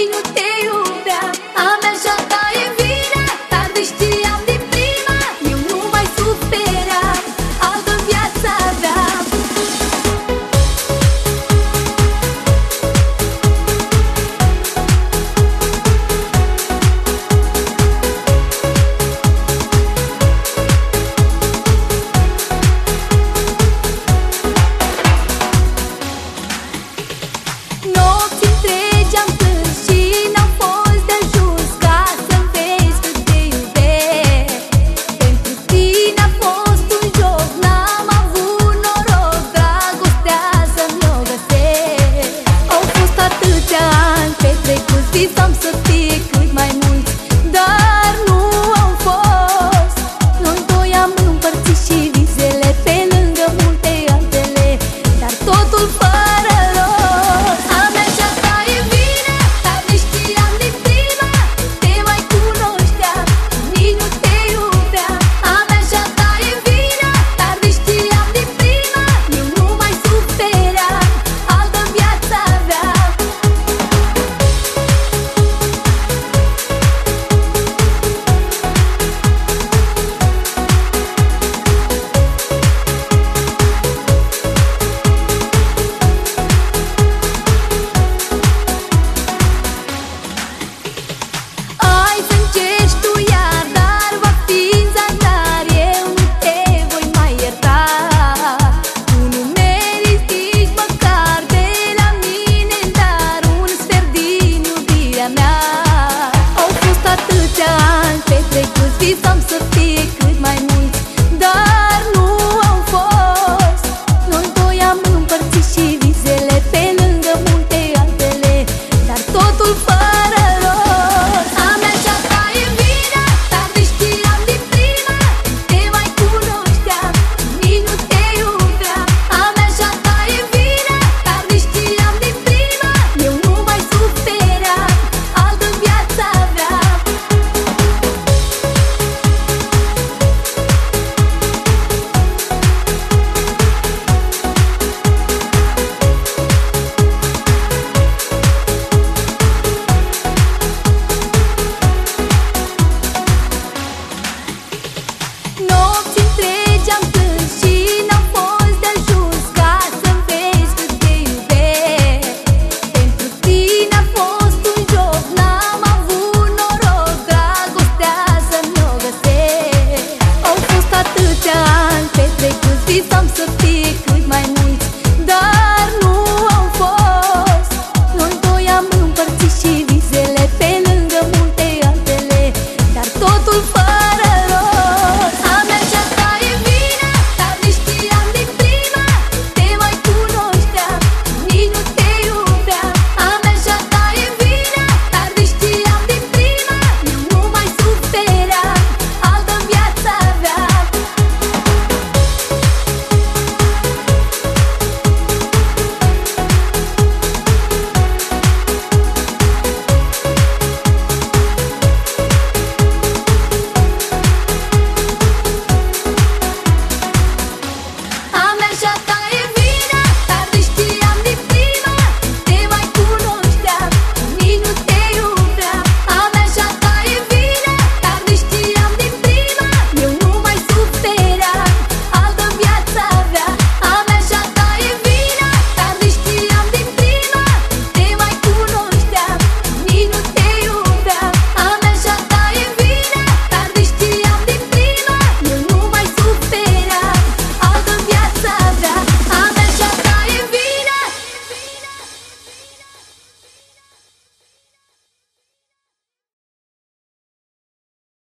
you